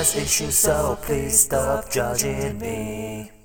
has issues, so please stop judging me.